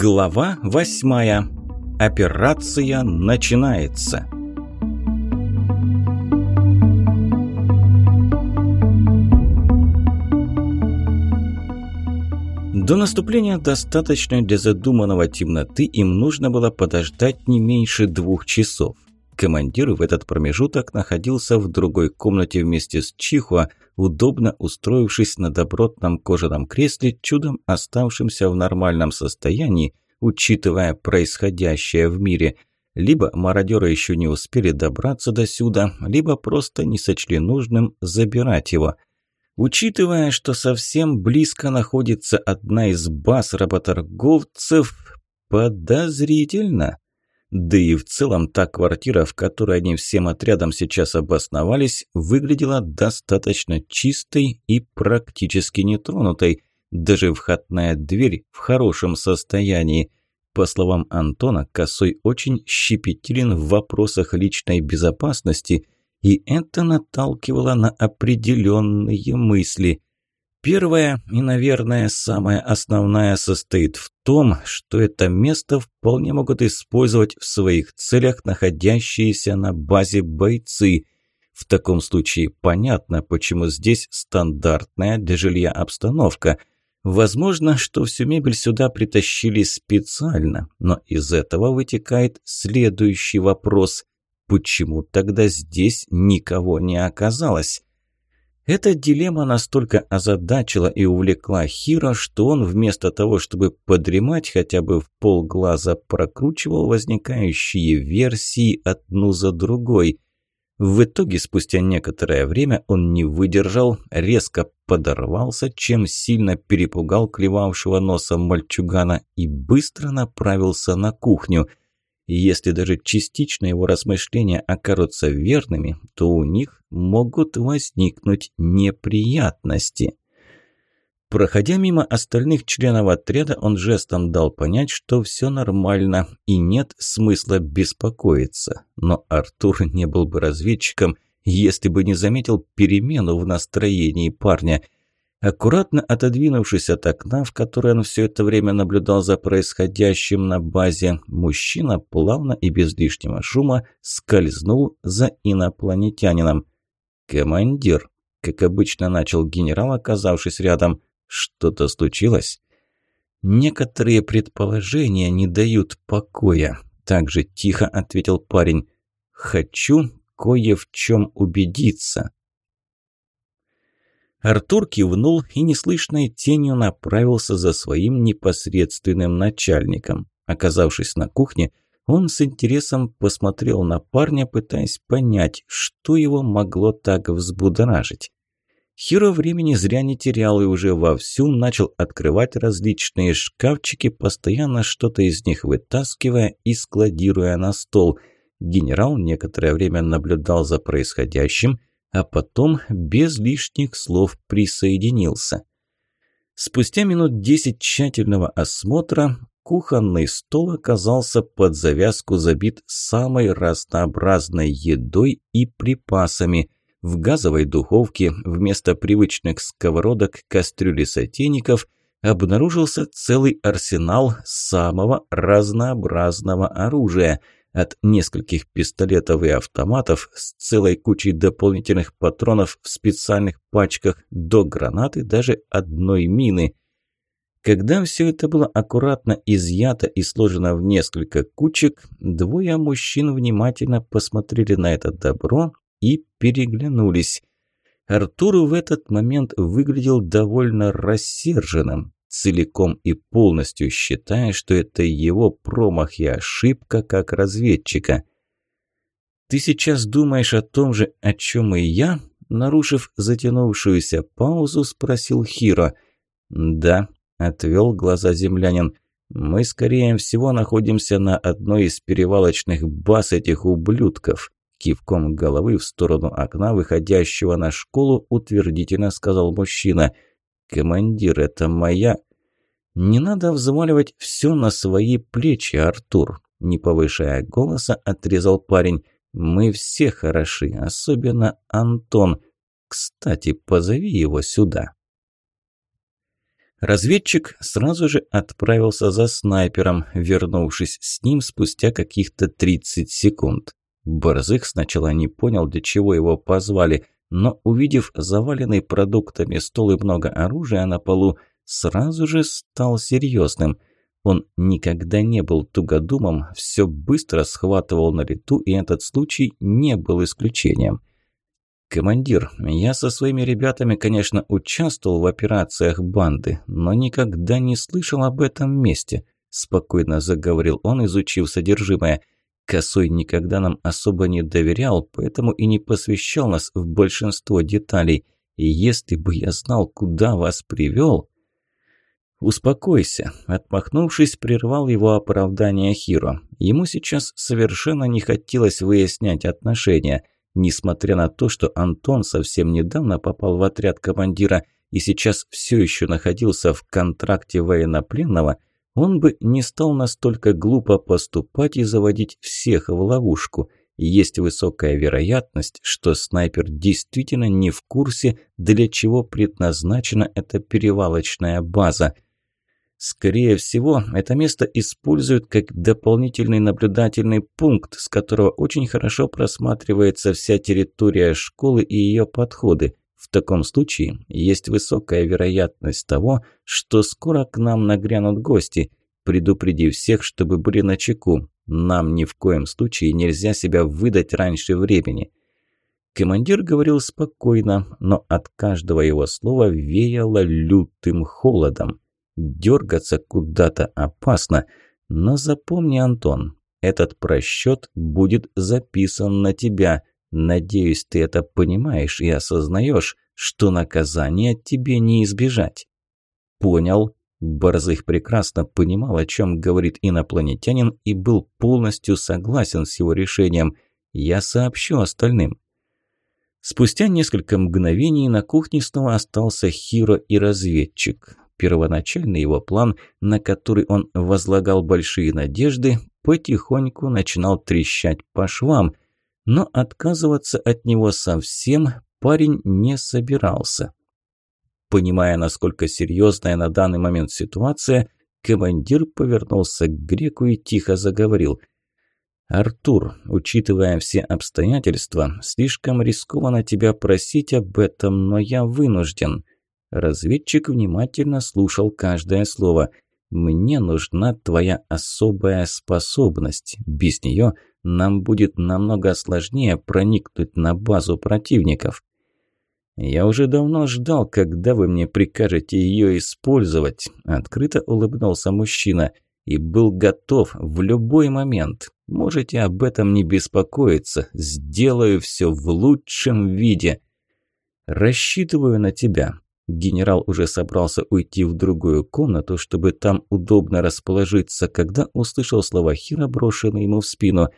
Глава восьмая. Операция начинается. До наступления достаточной для задуманного темноты им нужно было подождать не меньше двух часов. Командир в этот промежуток находился в другой комнате вместе с Чихуа, удобно устроившись на добротном кожаном кресле, чудом оставшимся в нормальном состоянии, учитывая происходящее в мире. Либо мародеры еще не успели добраться до сюда, либо просто не сочли нужным забирать его – Учитывая, что совсем близко находится одна из баз работорговцев, подозрительно. Да и в целом та квартира, в которой они всем отрядом сейчас обосновались, выглядела достаточно чистой и практически нетронутой. Даже входная дверь в хорошем состоянии. По словам Антона, Косой очень щепетилен в вопросах личной безопасности – и это наталкивало на определенные мысли. Первая и, наверное, самая основная состоит в том, что это место вполне могут использовать в своих целях находящиеся на базе бойцы. В таком случае понятно, почему здесь стандартная для жилья обстановка. Возможно, что всю мебель сюда притащили специально, но из этого вытекает следующий вопрос – Почему тогда здесь никого не оказалось? Эта дилемма настолько озадачила и увлекла Хиро, что он вместо того, чтобы подремать хотя бы в полглаза, прокручивал возникающие версии одну за другой. В итоге, спустя некоторое время, он не выдержал, резко подорвался, чем сильно перепугал клевавшего носом мальчугана и быстро направился на кухню – если даже частично его размышления окажутся верными, то у них могут возникнуть неприятности. Проходя мимо остальных членов отряда, он жестом дал понять, что все нормально и нет смысла беспокоиться. Но Артур не был бы разведчиком, если бы не заметил перемену в настроении парня – Аккуратно отодвинувшись от окна, в которое он все это время наблюдал за происходящим на базе, мужчина плавно и без лишнего шума скользнул за инопланетянином. «Командир», – как обычно начал генерал, оказавшись рядом, – «что-то случилось?» «Некоторые предположения не дают покоя», – также тихо ответил парень. «Хочу кое в чем убедиться». Артур кивнул и неслышной тенью направился за своим непосредственным начальником. Оказавшись на кухне, он с интересом посмотрел на парня, пытаясь понять, что его могло так взбудоражить. Хиро времени зря не терял и уже вовсю начал открывать различные шкафчики, постоянно что-то из них вытаскивая и складируя на стол. Генерал некоторое время наблюдал за происходящим а потом без лишних слов присоединился. Спустя минут десять тщательного осмотра кухонный стол оказался под завязку забит самой разнообразной едой и припасами. В газовой духовке вместо привычных сковородок, кастрюли сотейников обнаружился целый арсенал самого разнообразного оружия – от нескольких пистолетов и автоматов с целой кучей дополнительных патронов в специальных пачках до гранаты даже одной мины. Когда все это было аккуратно изъято и сложено в несколько кучек, двое мужчин внимательно посмотрели на это добро и переглянулись. Артур в этот момент выглядел довольно рассерженным целиком и полностью считая, что это его промах и ошибка как разведчика. «Ты сейчас думаешь о том же, о чем и я?» Нарушив затянувшуюся паузу, спросил Хиро. «Да», – отвел глаза землянин. «Мы, скорее всего, находимся на одной из перевалочных баз этих ублюдков». Кивком головы в сторону окна, выходящего на школу, утвердительно сказал мужчина – «Командир, это моя...» «Не надо взваливать все на свои плечи, Артур», – не повышая голоса, отрезал парень. «Мы все хороши, особенно Антон. Кстати, позови его сюда». Разведчик сразу же отправился за снайпером, вернувшись с ним спустя каких-то 30 секунд. Борзых сначала не понял, для чего его позвали, но, увидев заваленный продуктами стол и много оружия на полу, сразу же стал серьезным. Он никогда не был тугодумом, все быстро схватывал на лету, и этот случай не был исключением. «Командир, я со своими ребятами, конечно, участвовал в операциях банды, но никогда не слышал об этом месте», – спокойно заговорил он, изучив содержимое. «Косой никогда нам особо не доверял, поэтому и не посвящал нас в большинство деталей. И если бы я знал, куда вас привел...» «Успокойся», – отмахнувшись, прервал его оправдание Хиро. Ему сейчас совершенно не хотелось выяснять отношения – Несмотря на то, что Антон совсем недавно попал в отряд командира и сейчас все еще находился в контракте военнопленного, он бы не стал настолько глупо поступать и заводить всех в ловушку. Есть высокая вероятность, что снайпер действительно не в курсе, для чего предназначена эта перевалочная база – Скорее всего, это место используют как дополнительный наблюдательный пункт, с которого очень хорошо просматривается вся территория школы и ее подходы. В таком случае есть высокая вероятность того, что скоро к нам нагрянут гости. Предупреди всех, чтобы были начеку. Нам ни в коем случае нельзя себя выдать раньше времени. Командир говорил спокойно, но от каждого его слова веяло лютым холодом. Дергаться куда-то опасно. Но запомни, Антон, этот просчет будет записан на тебя. Надеюсь, ты это понимаешь и осознаешь, что наказание тебе не избежать. Понял. Борзых прекрасно понимал, о чем говорит инопланетянин и был полностью согласен с его решением. Я сообщу остальным. Спустя несколько мгновений на кухне снова остался Хиро и разведчик. Первоначальный его план, на который он возлагал большие надежды, потихоньку начинал трещать по швам, но отказываться от него совсем парень не собирался. Понимая, насколько серьезная на данный момент ситуация, командир повернулся к греку и тихо заговорил. «Артур, учитывая все обстоятельства, слишком рискованно тебя просить об этом, но я вынужден. Разведчик внимательно слушал каждое слово. «Мне нужна твоя особая способность. Без нее нам будет намного сложнее проникнуть на базу противников». «Я уже давно ждал, когда вы мне прикажете ее использовать», – открыто улыбнулся мужчина. «И был готов в любой момент. Можете об этом не беспокоиться. Сделаю все в лучшем виде. Рассчитываю на тебя. Генерал уже собрался уйти в другую комнату, чтобы там удобно расположиться, когда услышал слова Хира, брошенные ему в спину.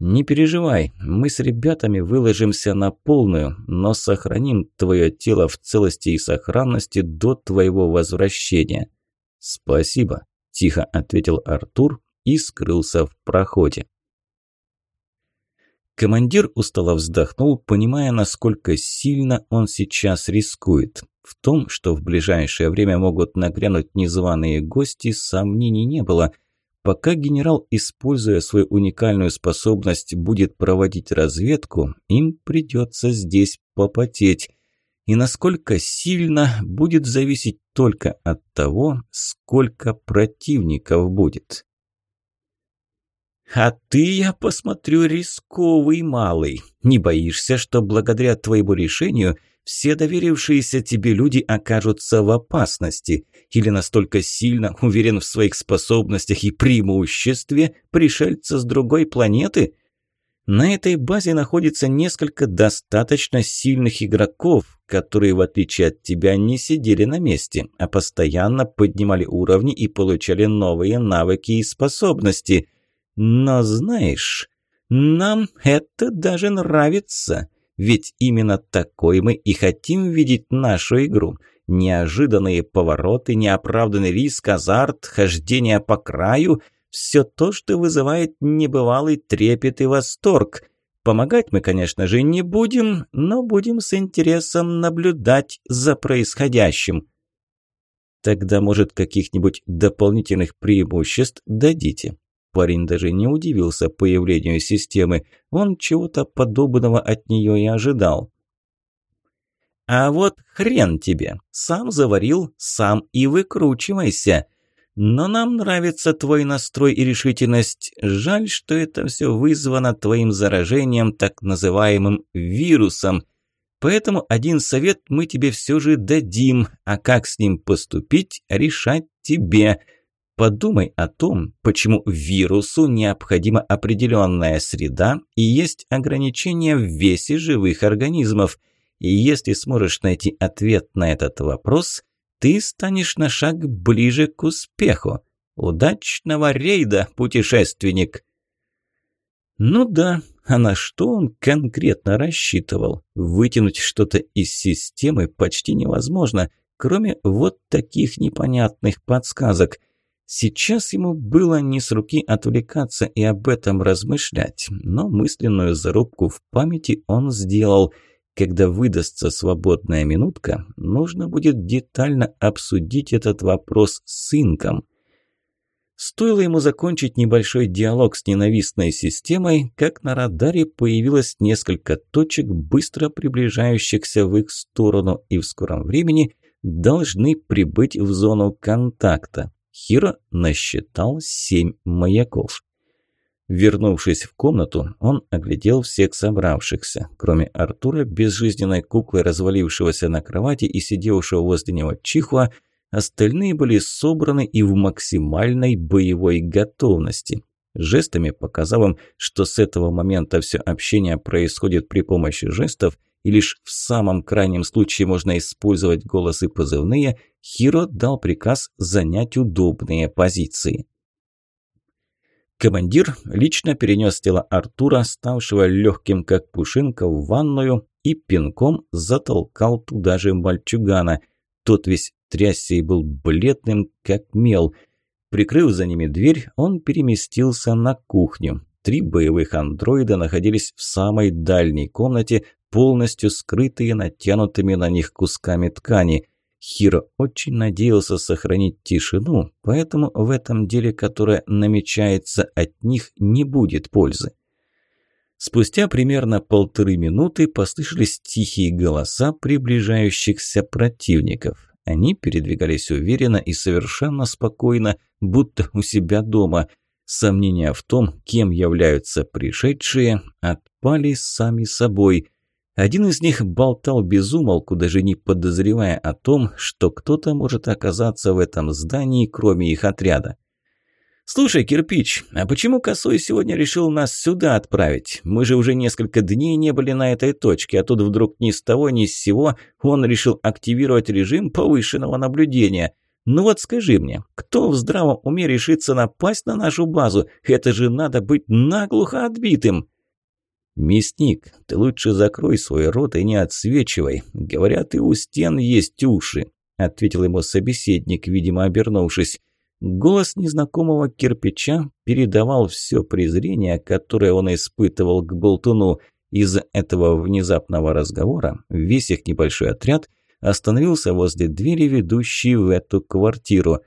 «Не переживай, мы с ребятами выложимся на полную, но сохраним твое тело в целости и сохранности до твоего возвращения». «Спасибо», – тихо ответил Артур и скрылся в проходе. Командир устало вздохнул, понимая, насколько сильно он сейчас рискует. В том, что в ближайшее время могут нагрянуть незваные гости, сомнений не было. Пока генерал, используя свою уникальную способность, будет проводить разведку, им придется здесь попотеть. И насколько сильно будет зависеть только от того, сколько противников будет. «А ты, я посмотрю, рисковый малый. Не боишься, что благодаря твоему решению – все доверившиеся тебе люди окажутся в опасности или настолько сильно уверен в своих способностях и преимуществе пришельца с другой планеты? На этой базе находится несколько достаточно сильных игроков, которые, в отличие от тебя, не сидели на месте, а постоянно поднимали уровни и получали новые навыки и способности. Но знаешь, нам это даже нравится. Ведь именно такой мы и хотим видеть нашу игру. Неожиданные повороты, неоправданный риск, азарт, хождение по краю – все то, что вызывает небывалый трепет и восторг. Помогать мы, конечно же, не будем, но будем с интересом наблюдать за происходящим. Тогда, может, каких-нибудь дополнительных преимуществ дадите?» Парень даже не удивился появлению системы. Он чего-то подобного от нее и ожидал. «А вот хрен тебе! Сам заварил, сам и выкручивайся!» Но нам нравится твой настрой и решительность. Жаль, что это все вызвано твоим заражением так называемым вирусом. Поэтому один совет мы тебе все же дадим, а как с ним поступить, решать тебе. Подумай о том, почему вирусу необходима определенная среда и есть ограничения в весе живых организмов. И если сможешь найти ответ на этот вопрос, ты станешь на шаг ближе к успеху. Удачного рейда, путешественник! Ну да, а на что он конкретно рассчитывал? Вытянуть что-то из системы почти невозможно, кроме вот таких непонятных подсказок. Сейчас ему было не с руки отвлекаться и об этом размышлять, но мысленную зарубку в памяти он сделал – когда выдастся свободная минутка, нужно будет детально обсудить этот вопрос с инком. Стоило ему закончить небольшой диалог с ненавистной системой, как на радаре появилось несколько точек, быстро приближающихся в их сторону, и в скором времени должны прибыть в зону контакта. Хиро насчитал семь маяков. Вернувшись в комнату, он оглядел всех собравшихся. Кроме Артура, безжизненной куклы, развалившегося на кровати и сидевшего возле него Чихуа, остальные были собраны и в максимальной боевой готовности. Жестами показав им, что с этого момента все общение происходит при помощи жестов, и лишь в самом крайнем случае можно использовать голос и позывные, Хиро дал приказ занять удобные позиции. Командир лично перенес тело Артура, ставшего легким как пушинка, в ванную и пинком затолкал туда же мальчугана. Тот весь трясся и был бледным, как мел. Прикрыв за ними дверь, он переместился на кухню. Три боевых андроида находились в самой дальней комнате, полностью скрытые натянутыми на них кусками ткани. Хиро очень надеялся сохранить тишину, поэтому в этом деле, которое намечается от них, не будет пользы. Спустя примерно полторы минуты послышались тихие голоса приближающихся противников. Они передвигались уверенно и совершенно спокойно, будто у себя дома. Сомнения в том, кем являются пришедшие, отпали сами собой – один из них болтал без умолку, даже не подозревая о том, что кто-то может оказаться в этом здании, кроме их отряда. «Слушай, Кирпич, а почему Косой сегодня решил нас сюда отправить? Мы же уже несколько дней не были на этой точке, а тут вдруг ни с того ни с сего он решил активировать режим повышенного наблюдения. Ну вот скажи мне, кто в здравом уме решится напасть на нашу базу? Это же надо быть наглухо отбитым!» «Мясник, ты лучше закрой свой рот и не отсвечивай. Говорят, и у стен есть уши», – ответил ему собеседник, видимо, обернувшись. Голос незнакомого кирпича передавал все презрение, которое он испытывал к болтуну. Из-за этого внезапного разговора весь их небольшой отряд остановился возле двери, ведущей в эту квартиру.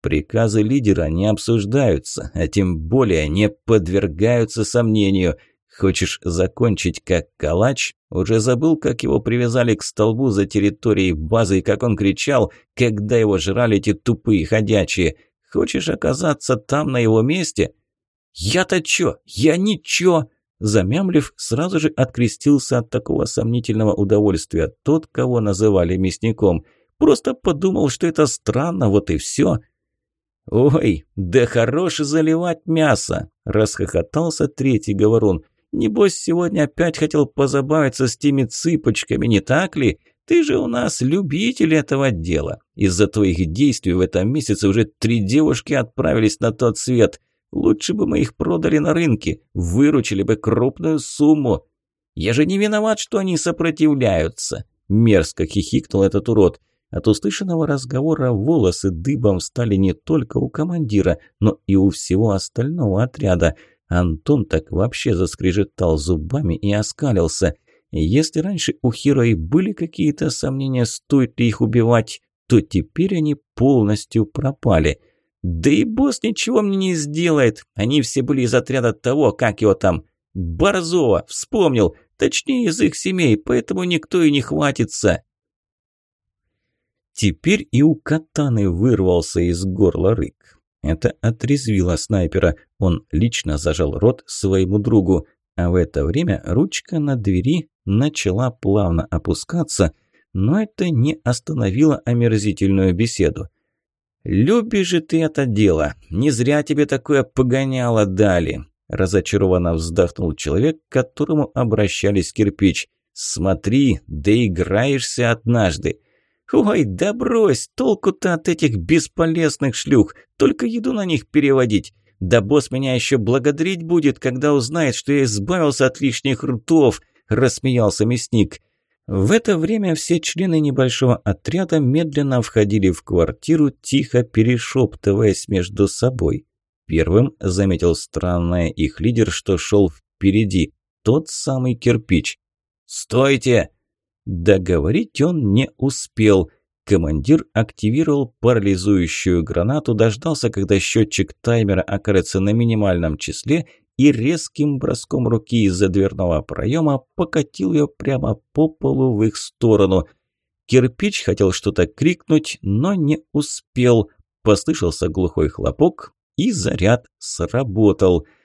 Приказы лидера не обсуждаются, а тем более не подвергаются сомнению – Хочешь закончить как калач? Уже забыл, как его привязали к столбу за территорией базы и как он кричал, когда его жрали эти тупые ходячие. Хочешь оказаться там на его месте? Я-то чё? Я ничего! Замямлив, сразу же открестился от такого сомнительного удовольствия тот, кого называли мясником. Просто подумал, что это странно, вот и все. «Ой, да хорош заливать мясо!» – расхохотался третий говорун. Небось, сегодня опять хотел позабавиться с теми цыпочками, не так ли? Ты же у нас любитель этого дела. Из-за твоих действий в этом месяце уже три девушки отправились на тот свет. Лучше бы мы их продали на рынке, выручили бы крупную сумму. Я же не виноват, что они сопротивляются. Мерзко хихикнул этот урод. От услышанного разговора волосы дыбом стали не только у командира, но и у всего остального отряда. Антон так вообще заскрежетал зубами и оскалился. Если раньше у Хиро и были какие-то сомнения, стоит ли их убивать, то теперь они полностью пропали. Да и босс ничего мне не сделает. Они все были из отряда того, как его там... Борзова, вспомнил. Точнее, из их семей, поэтому никто и не хватится. Теперь и у катаны вырвался из горла рык. Это отрезвило снайпера. Он лично зажал рот своему другу. А в это время ручка на двери начала плавно опускаться, но это не остановило омерзительную беседу. «Любишь же ты это дело! Не зря тебе такое погоняло дали!» Разочарованно вздохнул человек, к которому обращались кирпич. «Смотри, доиграешься однажды!» «Ой, да брось, толку-то от этих бесполезных шлюх, только еду на них переводить. Да босс меня еще благодарить будет, когда узнает, что я избавился от лишних ртов», – рассмеялся мясник. В это время все члены небольшого отряда медленно входили в квартиру, тихо перешептываясь между собой. Первым заметил странное их лидер, что шел впереди, тот самый кирпич. «Стойте!» Договорить он не успел. Командир активировал парализующую гранату, дождался, когда счетчик таймера окажется на минимальном числе и резким броском руки из-за дверного проема покатил ее прямо по полу в их сторону. Кирпич хотел что-то крикнуть, но не успел. Послышался глухой хлопок, и заряд сработал –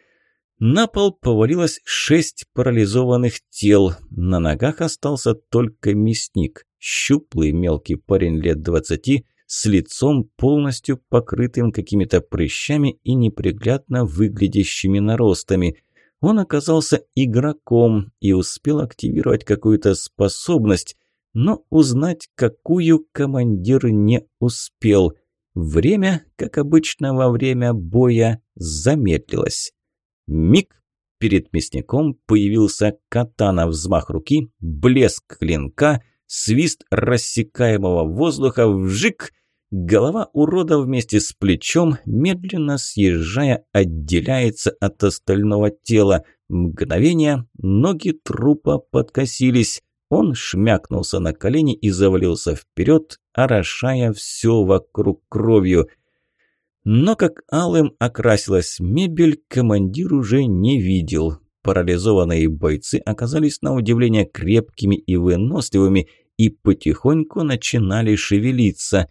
на пол повалилось шесть парализованных тел. На ногах остался только мясник. Щуплый мелкий парень лет двадцати, с лицом полностью покрытым какими-то прыщами и неприглядно выглядящими наростами. Он оказался игроком и успел активировать какую-то способность, но узнать, какую командир не успел. Время, как обычно во время боя, замедлилось. Миг перед мясником появился катана, взмах руки, блеск клинка, свист рассекаемого воздуха, вжик – Голова урода вместе с плечом, медленно съезжая, отделяется от остального тела. Мгновение, ноги трупа подкосились. Он шмякнулся на колени и завалился вперед, орошая все вокруг кровью – но как алым окрасилась мебель, командир уже не видел. Парализованные бойцы оказались на удивление крепкими и выносливыми и потихоньку начинали шевелиться.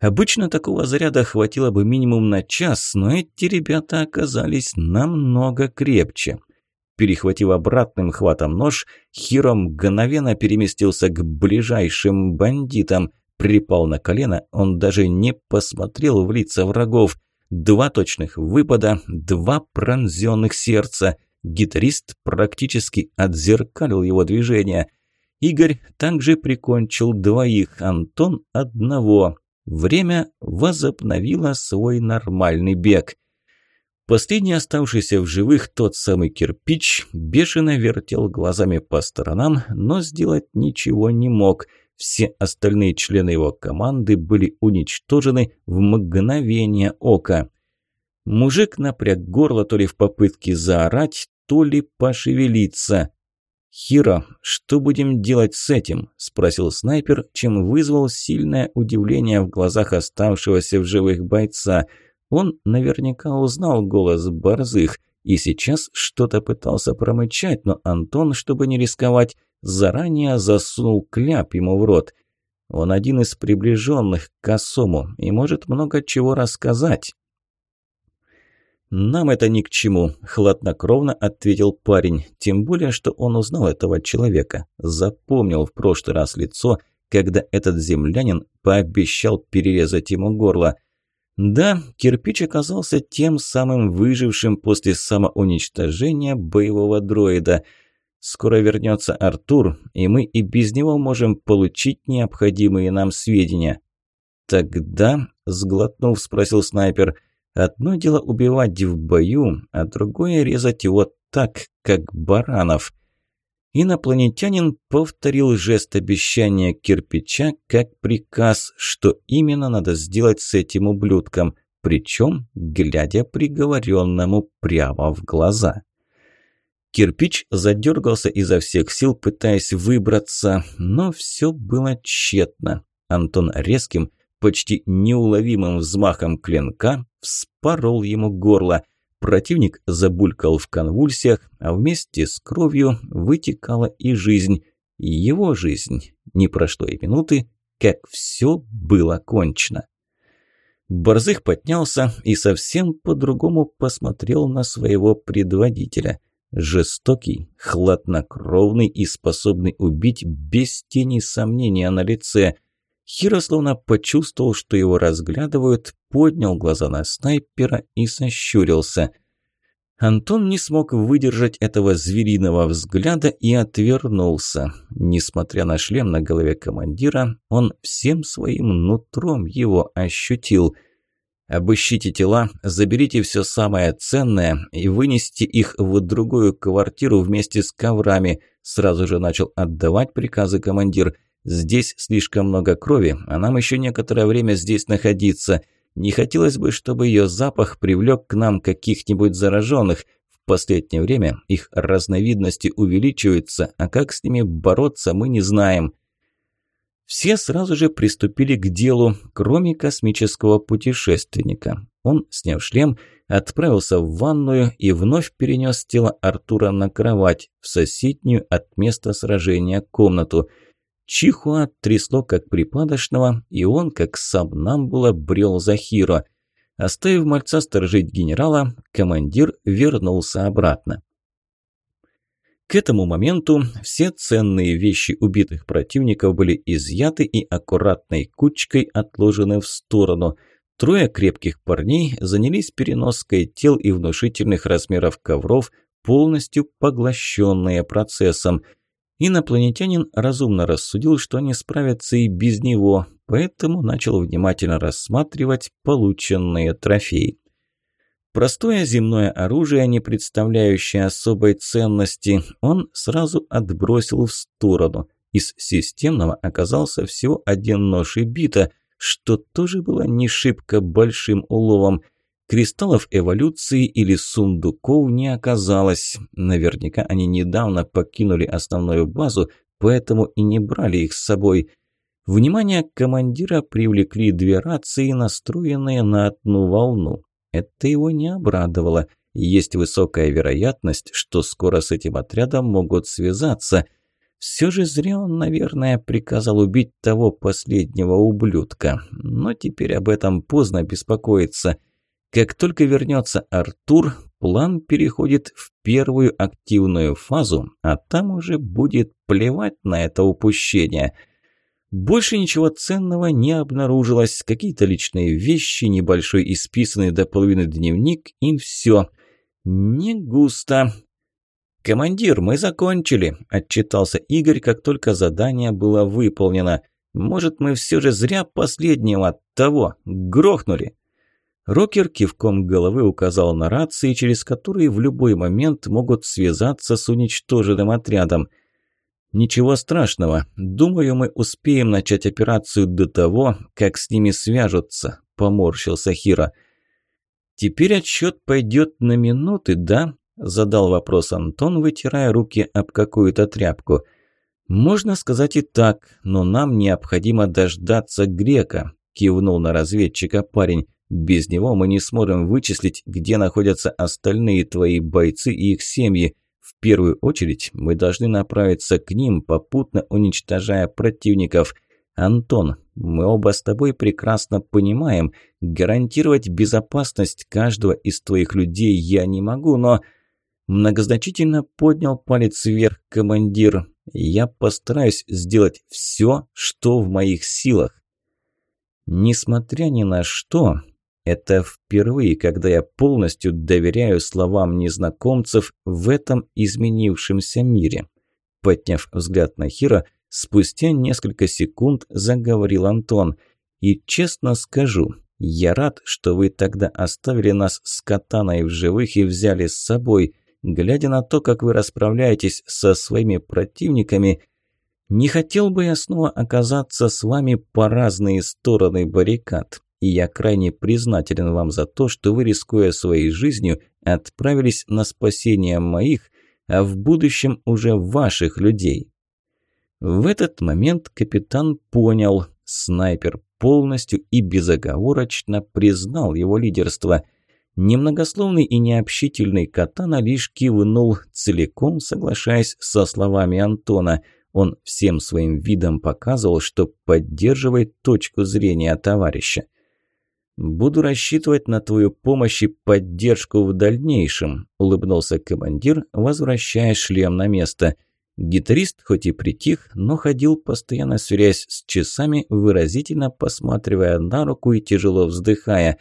Обычно такого заряда хватило бы минимум на час, но эти ребята оказались намного крепче. Перехватив обратным хватом нож, Хиро мгновенно переместился к ближайшим бандитам припал на колено, он даже не посмотрел в лица врагов. Два точных выпада, два пронзенных сердца. Гитарист практически отзеркалил его движение. Игорь также прикончил двоих, Антон – одного. Время возобновило свой нормальный бег. Последний оставшийся в живых тот самый кирпич бешено вертел глазами по сторонам, но сделать ничего не мог – все остальные члены его команды были уничтожены в мгновение ока. Мужик напряг горло то ли в попытке заорать, то ли пошевелиться. «Хиро, что будем делать с этим?» – спросил снайпер, чем вызвал сильное удивление в глазах оставшегося в живых бойца. Он наверняка узнал голос борзых и сейчас что-то пытался промычать, но Антон, чтобы не рисковать, заранее засунул кляп ему в рот. Он один из приближенных к косому и может много чего рассказать. «Нам это ни к чему», – хладнокровно ответил парень. Тем более, что он узнал этого человека. Запомнил в прошлый раз лицо, когда этот землянин пообещал перерезать ему горло. Да, кирпич оказался тем самым выжившим после самоуничтожения боевого дроида – Скоро вернется Артур, и мы и без него можем получить необходимые нам сведения. Тогда, сглотнув, спросил снайпер, одно дело убивать в бою, а другое резать его так, как баранов. Инопланетянин повторил жест обещания кирпича как приказ, что именно надо сделать с этим ублюдком, причем глядя приговоренному прямо в глаза. Кирпич задергался изо всех сил, пытаясь выбраться, но все было тщетно. Антон резким, почти неуловимым взмахом клинка вспорол ему горло. Противник забулькал в конвульсиях, а вместе с кровью вытекала и жизнь. Его жизнь. Не прошло и минуты, как все было кончено. Борзых поднялся и совсем по-другому посмотрел на своего предводителя. Жестокий, хладнокровный и способный убить без тени сомнения на лице. Хиро словно почувствовал, что его разглядывают, поднял глаза на снайпера и сощурился. Антон не смог выдержать этого звериного взгляда и отвернулся. Несмотря на шлем на голове командира, он всем своим нутром его ощутил. «Обыщите тела, заберите все самое ценное и вынесите их в другую квартиру вместе с коврами», сразу же начал отдавать приказы командир. «Здесь слишком много крови, а нам еще некоторое время здесь находиться». Не хотелось бы, чтобы ее запах привлек к нам каких-нибудь зараженных. В последнее время их разновидности увеличиваются, а как с ними бороться, мы не знаем. Все сразу же приступили к делу, кроме космического путешественника. Он, сняв шлем, отправился в ванную и вновь перенес тело Артура на кровать, в соседнюю от места сражения комнату – Чихуа трясло как припадочного, и он, как сам нам было, брел за Хиро. Оставив мальца сторожить генерала, командир вернулся обратно. К этому моменту все ценные вещи убитых противников были изъяты и аккуратной кучкой отложены в сторону. Трое крепких парней занялись переноской тел и внушительных размеров ковров, полностью поглощенные процессом – Инопланетянин разумно рассудил, что они справятся и без него, поэтому начал внимательно рассматривать полученные трофеи. Простое земное оружие, не представляющее особой ценности, он сразу отбросил в сторону. Из системного оказался всего один нож и бита, что тоже было не шибко большим уловом – Кристаллов эволюции или сундуков не оказалось. Наверняка они недавно покинули основную базу, поэтому и не брали их с собой. Внимание командира привлекли две рации, настроенные на одну волну. Это его не обрадовало. Есть высокая вероятность, что скоро с этим отрядом могут связаться. Все же зря он, наверное, приказал убить того последнего ублюдка. Но теперь об этом поздно беспокоиться – как только вернется Артур, план переходит в первую активную фазу, а там уже будет плевать на это упущение. Больше ничего ценного не обнаружилось. Какие-то личные вещи, небольшой исписанный до половины дневник и все. Не густо. «Командир, мы закончили», – отчитался Игорь, как только задание было выполнено. «Может, мы все же зря последнего того грохнули?» Рокер кивком головы указал на рации, через которые в любой момент могут связаться с уничтоженным отрядом. «Ничего страшного. Думаю, мы успеем начать операцию до того, как с ними свяжутся», – поморщился Хира. «Теперь отсчет пойдет на минуты, да?» – задал вопрос Антон, вытирая руки об какую-то тряпку. «Можно сказать и так, но нам необходимо дождаться грека», – кивнул на разведчика парень. Без него мы не сможем вычислить, где находятся остальные твои бойцы и их семьи. В первую очередь мы должны направиться к ним, попутно уничтожая противников. Антон, мы оба с тобой прекрасно понимаем, гарантировать безопасность каждого из твоих людей я не могу, но... Многозначительно поднял палец вверх командир. Я постараюсь сделать все, что в моих силах. Несмотря ни на что, это впервые, когда я полностью доверяю словам незнакомцев в этом изменившемся мире. Подняв взгляд на Хира, спустя несколько секунд заговорил Антон. «И честно скажу, я рад, что вы тогда оставили нас с катаной в живых и взяли с собой. Глядя на то, как вы расправляетесь со своими противниками, не хотел бы я снова оказаться с вами по разные стороны баррикад и я крайне признателен вам за то, что вы, рискуя своей жизнью, отправились на спасение моих, а в будущем уже ваших людей». В этот момент капитан понял, снайпер полностью и безоговорочно признал его лидерство. Немногословный и необщительный Катана лишь кивнул, целиком соглашаясь со словами Антона. Он всем своим видом показывал, что поддерживает точку зрения товарища. «Буду рассчитывать на твою помощь и поддержку в дальнейшем», – улыбнулся командир, возвращая шлем на место. Гитарист хоть и притих, но ходил, постоянно сверяясь с часами, выразительно посматривая на руку и тяжело вздыхая.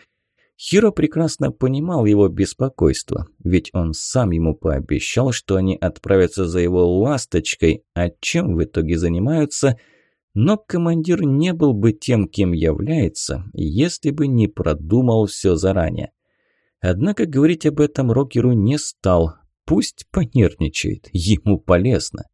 Хиро прекрасно понимал его беспокойство, ведь он сам ему пообещал, что они отправятся за его ласточкой, а чем в итоге занимаются – но командир не был бы тем, кем является, если бы не продумал все заранее. Однако говорить об этом Рокеру не стал. Пусть понервничает, ему полезно.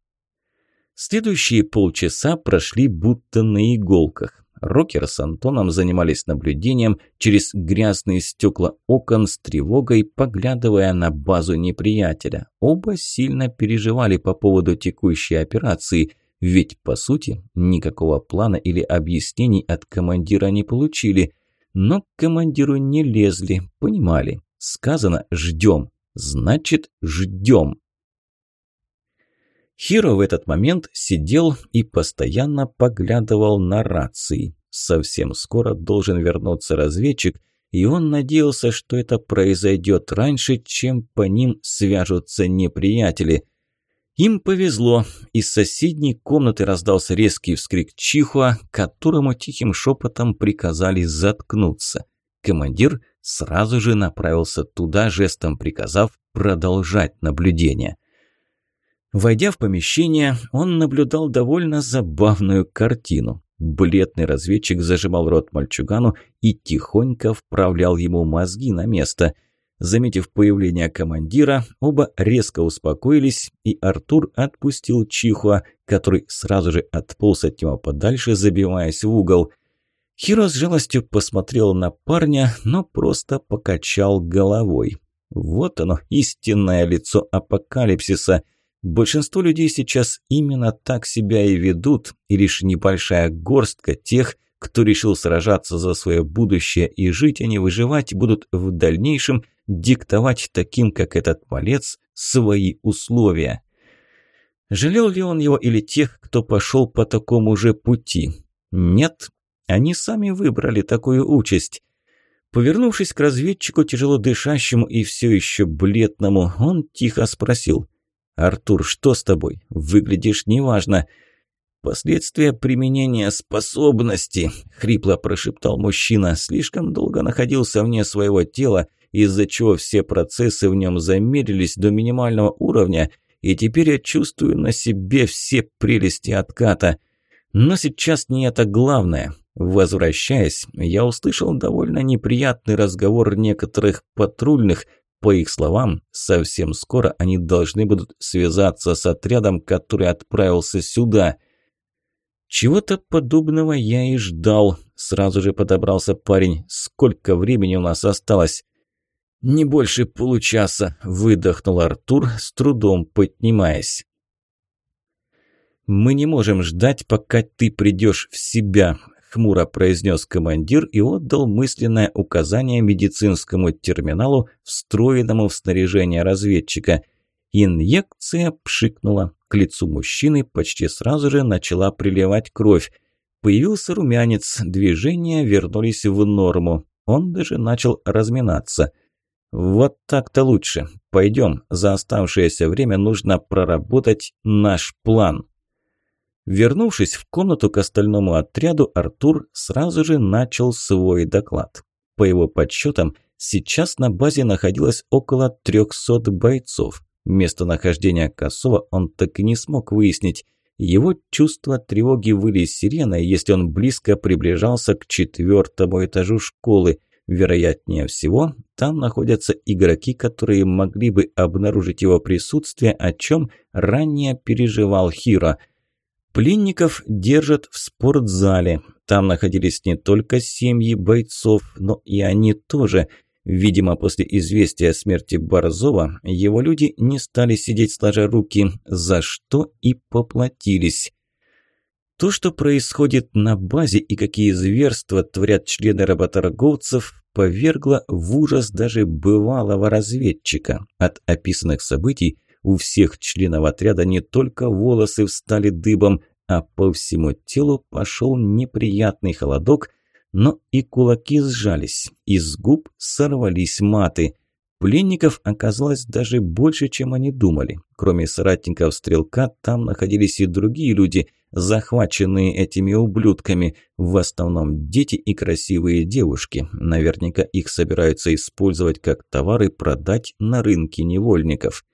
Следующие полчаса прошли будто на иголках. Рокер с Антоном занимались наблюдением через грязные стекла окон с тревогой, поглядывая на базу неприятеля. Оба сильно переживали по поводу текущей операции – ведь, по сути, никакого плана или объяснений от командира не получили. Но к командиру не лезли, понимали. Сказано «ждем», значит «ждем». Хиро в этот момент сидел и постоянно поглядывал на рации. Совсем скоро должен вернуться разведчик, и он надеялся, что это произойдет раньше, чем по ним свяжутся неприятели – им повезло. Из соседней комнаты раздался резкий вскрик Чихуа, которому тихим шепотом приказали заткнуться. Командир сразу же направился туда, жестом приказав продолжать наблюдение. Войдя в помещение, он наблюдал довольно забавную картину. Бледный разведчик зажимал рот мальчугану и тихонько вправлял ему мозги на место – Заметив появление командира, оба резко успокоились, и Артур отпустил Чихуа, который сразу же отполз от него подальше, забиваясь в угол. Хиро с жалостью посмотрел на парня, но просто покачал головой. Вот оно, истинное лицо апокалипсиса. Большинство людей сейчас именно так себя и ведут, и лишь небольшая горстка тех, кто решил сражаться за свое будущее и жить, а не выживать, будут в дальнейшем – диктовать таким, как этот малец, свои условия. Жалел ли он его или тех, кто пошел по такому же пути? Нет, они сами выбрали такую участь. Повернувшись к разведчику, тяжело дышащему и все еще бледному, он тихо спросил. «Артур, что с тобой? Выглядишь неважно». «Последствия применения способности», — хрипло прошептал мужчина. «Слишком долго находился вне своего тела из-за чего все процессы в нем замедлились до минимального уровня, и теперь я чувствую на себе все прелести отката. Но сейчас не это главное. Возвращаясь, я услышал довольно неприятный разговор некоторых патрульных. По их словам, совсем скоро они должны будут связаться с отрядом, который отправился сюда. Чего-то подобного я и ждал. Сразу же подобрался парень. Сколько времени у нас осталось? «Не больше получаса», – выдохнул Артур, с трудом поднимаясь. «Мы не можем ждать, пока ты придешь в себя», – хмуро произнес командир и отдал мысленное указание медицинскому терминалу, встроенному в снаряжение разведчика. Инъекция пшикнула. К лицу мужчины почти сразу же начала приливать кровь. Появился румянец, движения вернулись в норму. Он даже начал разминаться – «Вот так-то лучше. Пойдем. За оставшееся время нужно проработать наш план». Вернувшись в комнату к остальному отряду, Артур сразу же начал свой доклад. По его подсчетам, сейчас на базе находилось около 300 бойцов. Местонахождение Косова он так и не смог выяснить. Его чувство тревоги выли сиреной, если он близко приближался к четвертому этажу школы. Вероятнее всего, там находятся игроки, которые могли бы обнаружить его присутствие, о чем ранее переживал Хиро. Пленников держат в спортзале. Там находились не только семьи бойцов, но и они тоже. Видимо, после известия о смерти Борзова, его люди не стали сидеть сложа руки, за что и поплатились. То, что происходит на базе и какие зверства творят члены работорговцев, повергло в ужас даже бывалого разведчика. От описанных событий у всех членов отряда не только волосы встали дыбом, а по всему телу пошел неприятный холодок, но и кулаки сжались, из губ сорвались маты. Пленников оказалось даже больше, чем они думали. Кроме соратников Стрелка, там находились и другие люди, захваченные этими ублюдками, в основном дети и красивые девушки. Наверняка их собираются использовать как товары продать на рынке невольников.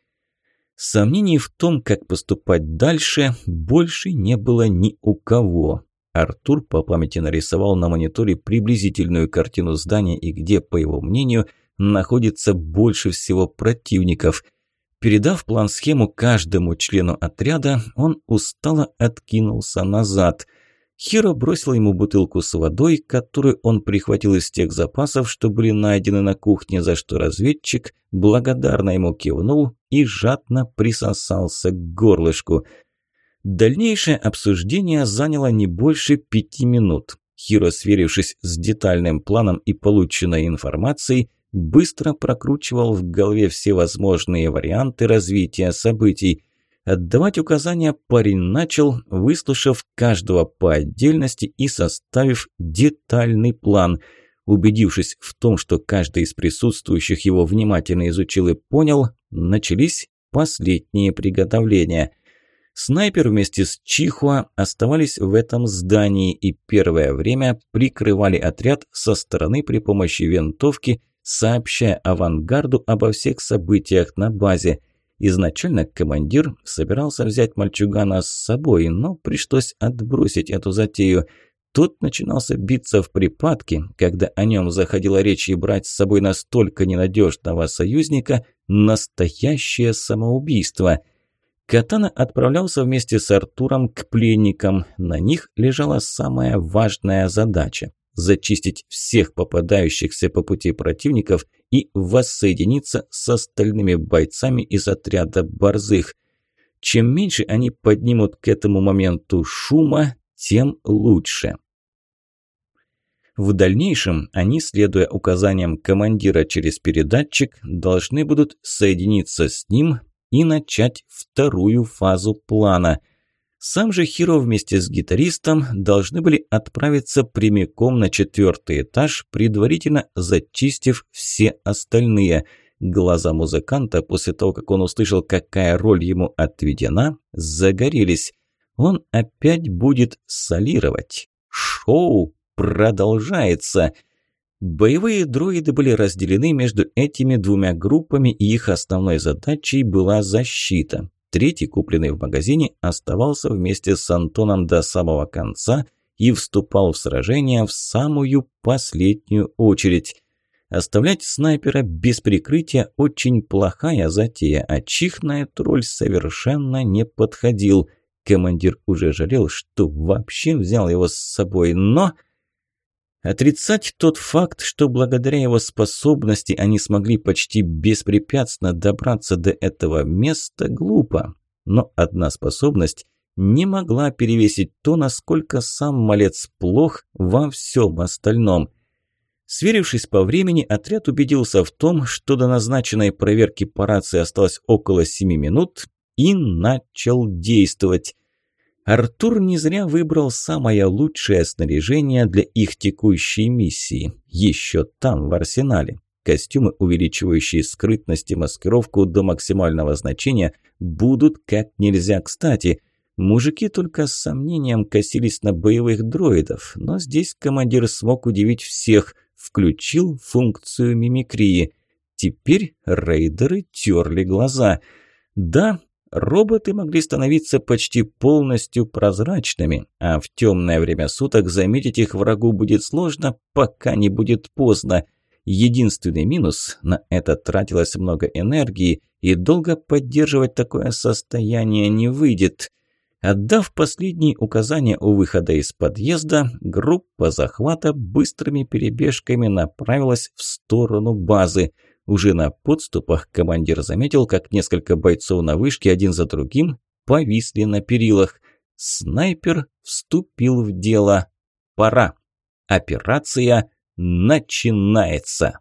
Сомнений в том, как поступать дальше, больше не было ни у кого. Артур по памяти нарисовал на мониторе приблизительную картину здания и где, по его мнению, находится больше всего противников. Передав план-схему каждому члену отряда, он устало откинулся назад – Хиро бросил ему бутылку с водой, которую он прихватил из тех запасов, что были найдены на кухне, за что разведчик благодарно ему кивнул и жадно присосался к горлышку. Дальнейшее обсуждение заняло не больше пяти минут. Хиро, сверившись с детальным планом и полученной информацией, быстро прокручивал в голове все возможные варианты развития событий – Отдавать указания парень начал, выслушав каждого по отдельности и составив детальный план. Убедившись в том, что каждый из присутствующих его внимательно изучил и понял, начались последние приготовления. Снайпер вместе с Чихуа оставались в этом здании и первое время прикрывали отряд со стороны при помощи винтовки, сообщая авангарду обо всех событиях на базе – Изначально командир собирался взять мальчугана с собой, но пришлось отбросить эту затею. Тот начинался биться в припадке, когда о нем заходила речь и брать с собой настолько ненадежного союзника – настоящее самоубийство. Катана отправлялся вместе с Артуром к пленникам. На них лежала самая важная задача зачистить всех попадающихся по пути противников и воссоединиться с остальными бойцами из отряда борзых. Чем меньше они поднимут к этому моменту шума, тем лучше. В дальнейшем они, следуя указаниям командира через передатчик, должны будут соединиться с ним и начать вторую фазу плана – сам же Хиро вместе с гитаристом должны были отправиться прямиком на четвертый этаж, предварительно зачистив все остальные. Глаза музыканта, после того, как он услышал, какая роль ему отведена, загорелись. Он опять будет солировать. Шоу продолжается. Боевые дроиды были разделены между этими двумя группами, и их основной задачей была защита. Третий, купленный в магазине, оставался вместе с Антоном до самого конца и вступал в сражение в самую последнюю очередь. Оставлять снайпера без прикрытия – очень плохая затея, а Чих на эту роль совершенно не подходил. Командир уже жалел, что вообще взял его с собой, но... Отрицать тот факт, что благодаря его способности они смогли почти беспрепятственно добраться до этого места, глупо. Но одна способность не могла перевесить то, насколько сам малец плох во всем остальном. Сверившись по времени, отряд убедился в том, что до назначенной проверки по рации осталось около 7 минут и начал действовать. Артур не зря выбрал самое лучшее снаряжение для их текущей миссии. Еще там, в арсенале. Костюмы, увеличивающие скрытность и маскировку до максимального значения, будут как нельзя кстати. Мужики только с сомнением косились на боевых дроидов, но здесь командир смог удивить всех, включил функцию мимикрии. Теперь рейдеры терли глаза. Да, роботы могли становиться почти полностью прозрачными, а в темное время суток заметить их врагу будет сложно, пока не будет поздно. Единственный минус – на это тратилось много энергии, и долго поддерживать такое состояние не выйдет. Отдав последние указания у выхода из подъезда, группа захвата быстрыми перебежками направилась в сторону базы – уже на подступах командир заметил, как несколько бойцов на вышке один за другим повисли на перилах. Снайпер вступил в дело. Пора. Операция начинается.